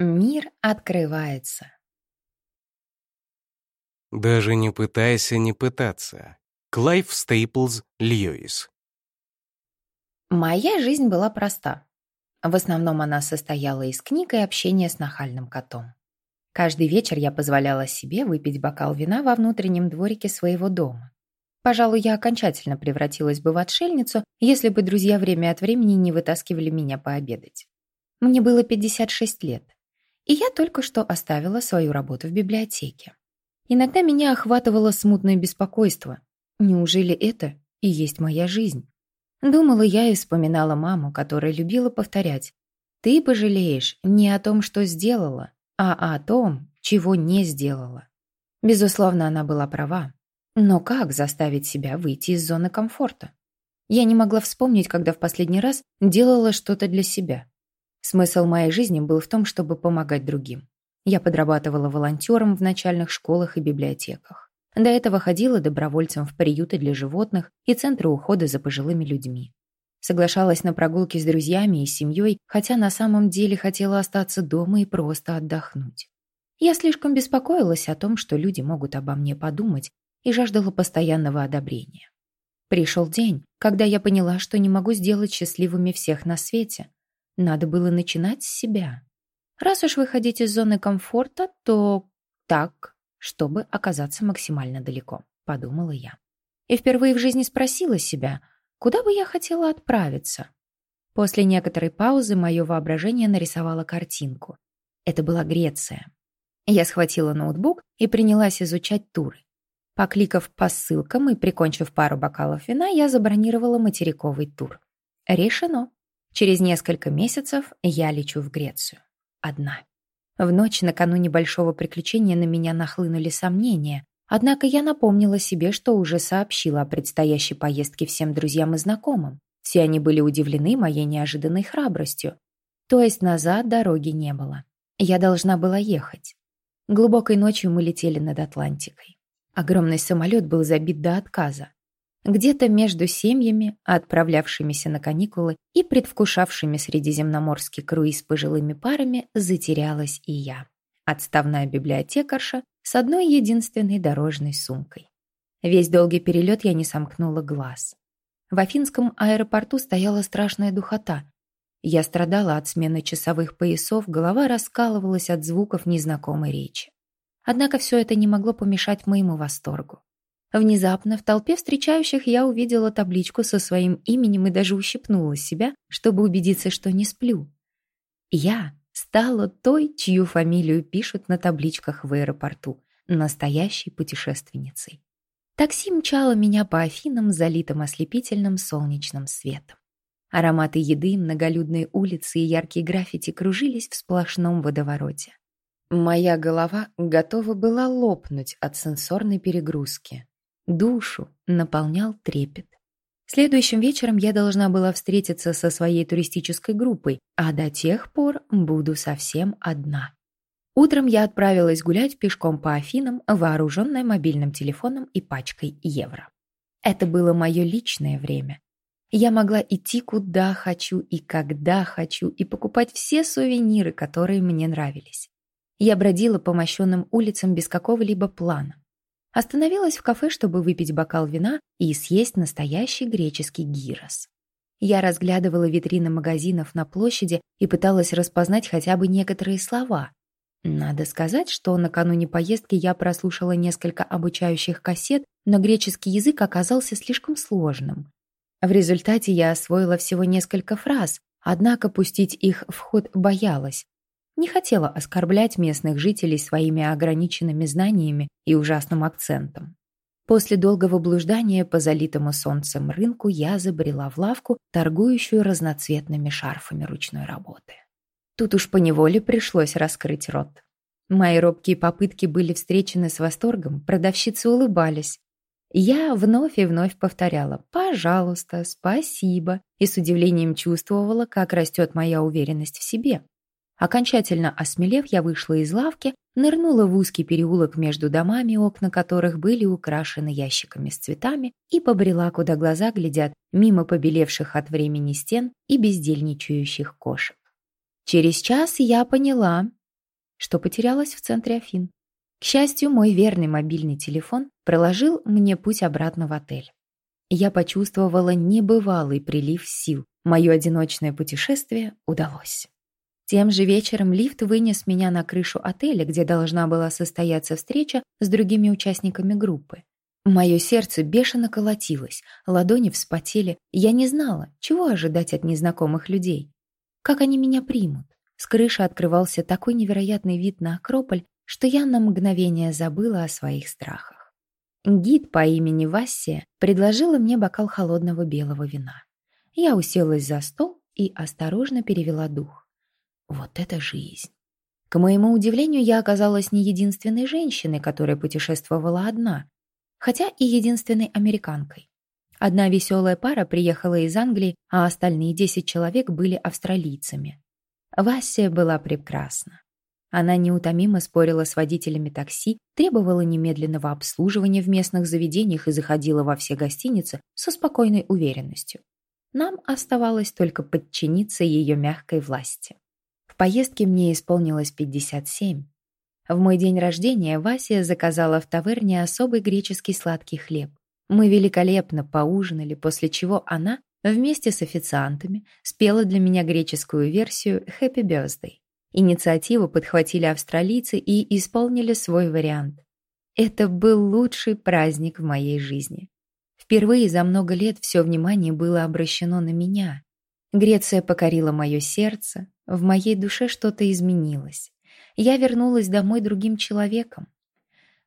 Мир открывается. Даже не пытайся не пытаться. Клайв Стейплз Льюис. Моя жизнь была проста. В основном она состояла из книг и общения с нахальным котом. Каждый вечер я позволяла себе выпить бокал вина во внутреннем дворике своего дома. Пожалуй, я окончательно превратилась бы в отшельницу, если бы друзья время от времени не вытаскивали меня пообедать. Мне было 56 лет и я только что оставила свою работу в библиотеке. Иногда меня охватывало смутное беспокойство. Неужели это и есть моя жизнь? Думала я и вспоминала маму, которая любила повторять. «Ты пожалеешь не о том, что сделала, а о том, чего не сделала». Безусловно, она была права. Но как заставить себя выйти из зоны комфорта? Я не могла вспомнить, когда в последний раз делала что-то для себя. Смысл моей жизни был в том, чтобы помогать другим. Я подрабатывала волонтером в начальных школах и библиотеках. До этого ходила добровольцем в приюты для животных и центры ухода за пожилыми людьми. Соглашалась на прогулки с друзьями и семьей, хотя на самом деле хотела остаться дома и просто отдохнуть. Я слишком беспокоилась о том, что люди могут обо мне подумать, и жаждала постоянного одобрения. Пришел день, когда я поняла, что не могу сделать счастливыми всех на свете, надо было начинать с себя. Раз уж выходить из зоны комфорта, то так, чтобы оказаться максимально далеко, подумала я. И впервые в жизни спросила себя, куда бы я хотела отправиться. После некоторой паузы мое воображение нарисовало картинку. Это была Греция. Я схватила ноутбук и принялась изучать туры. Покликав по ссылкам и прикончив пару бокалов вина, я забронировала материковый тур. Решено. Через несколько месяцев я лечу в Грецию. Одна. В ночь накануне большого приключения на меня нахлынули сомнения, однако я напомнила себе, что уже сообщила о предстоящей поездке всем друзьям и знакомым. Все они были удивлены моей неожиданной храбростью. То есть назад дороги не было. Я должна была ехать. Глубокой ночью мы летели над Атлантикой. Огромный самолет был забит до отказа. Где-то между семьями, отправлявшимися на каникулы и предвкушавшими средиземноморский круиз пожилыми парами, затерялась и я. Отставная библиотекарша с одной единственной дорожной сумкой. Весь долгий перелет я не сомкнула глаз. В Афинском аэропорту стояла страшная духота. Я страдала от смены часовых поясов, голова раскалывалась от звуков незнакомой речи. Однако все это не могло помешать моему восторгу. Внезапно в толпе встречающих я увидела табличку со своим именем и даже ущипнула себя, чтобы убедиться, что не сплю. Я стала той, чью фамилию пишут на табличках в аэропорту, настоящей путешественницей. Такси мчало меня по Афинам, залитым ослепительным солнечным светом. Ароматы еды, многолюдные улицы и яркие граффити кружились в сплошном водовороте. Моя голова готова была лопнуть от сенсорной перегрузки. Душу наполнял трепет. Следующим вечером я должна была встретиться со своей туристической группой, а до тех пор буду совсем одна. Утром я отправилась гулять пешком по Афинам, вооруженная мобильным телефоном и пачкой евро. Это было мое личное время. Я могла идти куда хочу и когда хочу и покупать все сувениры, которые мне нравились. Я бродила по мощенным улицам без какого-либо плана. Остановилась в кафе, чтобы выпить бокал вина и съесть настоящий греческий гирос. Я разглядывала витрины магазинов на площади и пыталась распознать хотя бы некоторые слова. Надо сказать, что накануне поездки я прослушала несколько обучающих кассет, но греческий язык оказался слишком сложным. В результате я освоила всего несколько фраз, однако пустить их в ход боялась, не хотела оскорблять местных жителей своими ограниченными знаниями и ужасным акцентом. После долгого блуждания по залитому солнцем рынку я забрела в лавку, торгующую разноцветными шарфами ручной работы. Тут уж поневоле пришлось раскрыть рот. Мои робкие попытки были встречены с восторгом, продавщицы улыбались. Я вновь и вновь повторяла «пожалуйста», «спасибо» и с удивлением чувствовала, как растет моя уверенность в себе. Окончательно осмелев, я вышла из лавки, нырнула в узкий переулок между домами, окна которых были украшены ящиками с цветами, и побрела, куда глаза глядят, мимо побелевших от времени стен и бездельничающих кошек. Через час я поняла, что потерялась в центре Афин. К счастью, мой верный мобильный телефон проложил мне путь обратно в отель. Я почувствовала небывалый прилив сил. Мое одиночное путешествие удалось. Тем же вечером лифт вынес меня на крышу отеля, где должна была состояться встреча с другими участниками группы. Мое сердце бешено колотилось, ладони вспотели, я не знала, чего ожидать от незнакомых людей. Как они меня примут? С крыши открывался такой невероятный вид на Акрополь, что я на мгновение забыла о своих страхах. Гид по имени Вассия предложила мне бокал холодного белого вина. Я уселась за стол и осторожно перевела дух. Вот это жизнь! К моему удивлению, я оказалась не единственной женщиной, которая путешествовала одна, хотя и единственной американкой. Одна веселая пара приехала из Англии, а остальные десять человек были австралийцами. Вася была прекрасна. Она неутомимо спорила с водителями такси, требовала немедленного обслуживания в местных заведениях и заходила во все гостиницы со спокойной уверенностью. Нам оставалось только подчиниться ее мягкой власти. Поездке мне исполнилось 57. В мой день рождения Вася заказала в таверне особый греческий сладкий хлеб. Мы великолепно поужинали, после чего она вместе с официантами спела для меня греческую версию «Happy Birthday». Инициативу подхватили австралийцы и исполнили свой вариант. Это был лучший праздник в моей жизни. Впервые за много лет все внимание было обращено на меня. Греция покорила мое сердце, в моей душе что-то изменилось. Я вернулась домой другим человеком.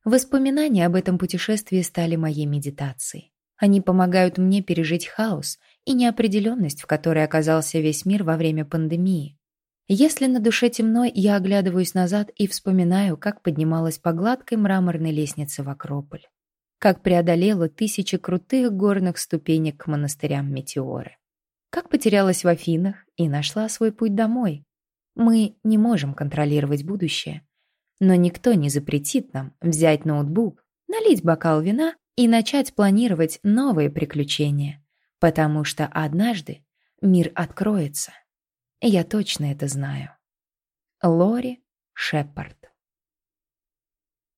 Воспоминания об этом путешествии стали моей медитацией. Они помогают мне пережить хаос и неопределенность, в которой оказался весь мир во время пандемии. Если на душе темно, я оглядываюсь назад и вспоминаю, как поднималась по гладкой мраморной лестнице в Акрополь, как преодолела тысячи крутых горных ступенек к монастырям Метеоры, как потерялась в Афинах и нашла свой путь домой. Мы не можем контролировать будущее, но никто не запретит нам взять ноутбук, налить бокал вина и начать планировать новые приключения, потому что однажды мир откроется. Я точно это знаю. Лори Шепард